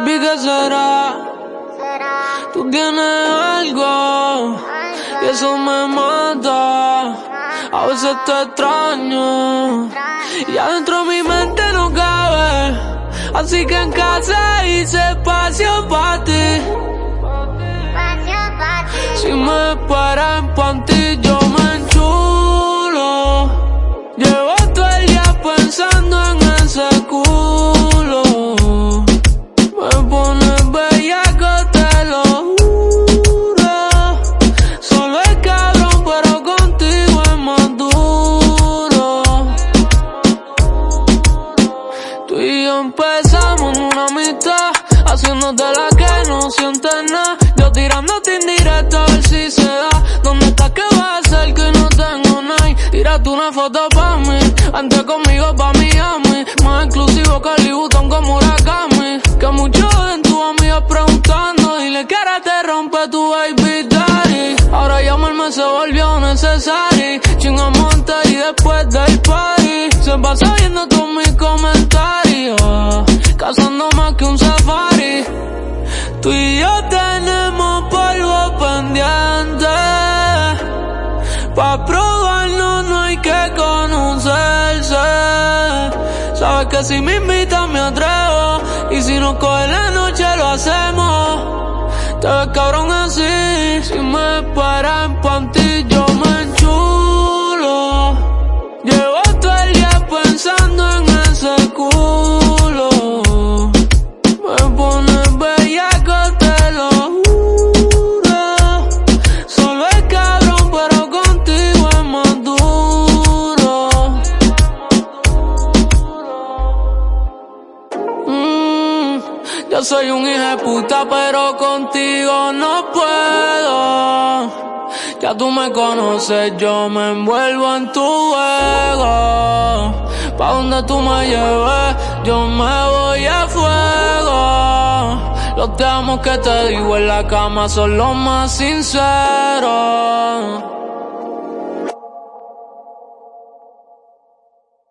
qué será? Tú tienes algo y eso me mata. A veces te extraño y adentro mi mente no cabe. Así que en casa hice espacio para ti. Si me esperas en panty haciéndote la que no sientes nada. Yo tirándote indirecto a ver si se da. ¿Dónde estás que va a ser que no tengo nada? Tírate una foto pa' mí, antes conmigo pa' Miami. Más exclusivo que el Button como Murakami. Que muchos en tu amigas preguntando, dile que ahora te rompe tu baby daddy. Ahora llamarme se volvió necesario. Chingamos antes y después del No hay que conocerse. Sabes que si me invitan me atrevo. Y si nos coge la noche lo hacemos. Te ves cabrón así. Si me esperas en panty yo me yo soy un hijo de puta, pero contigo no puedo. Ya tú me conoces, yo me envuelvo en tu juego. Pa' donde tú me lleves, yo me voy a fuego. Los te que te digo en la cama son los más sinceros.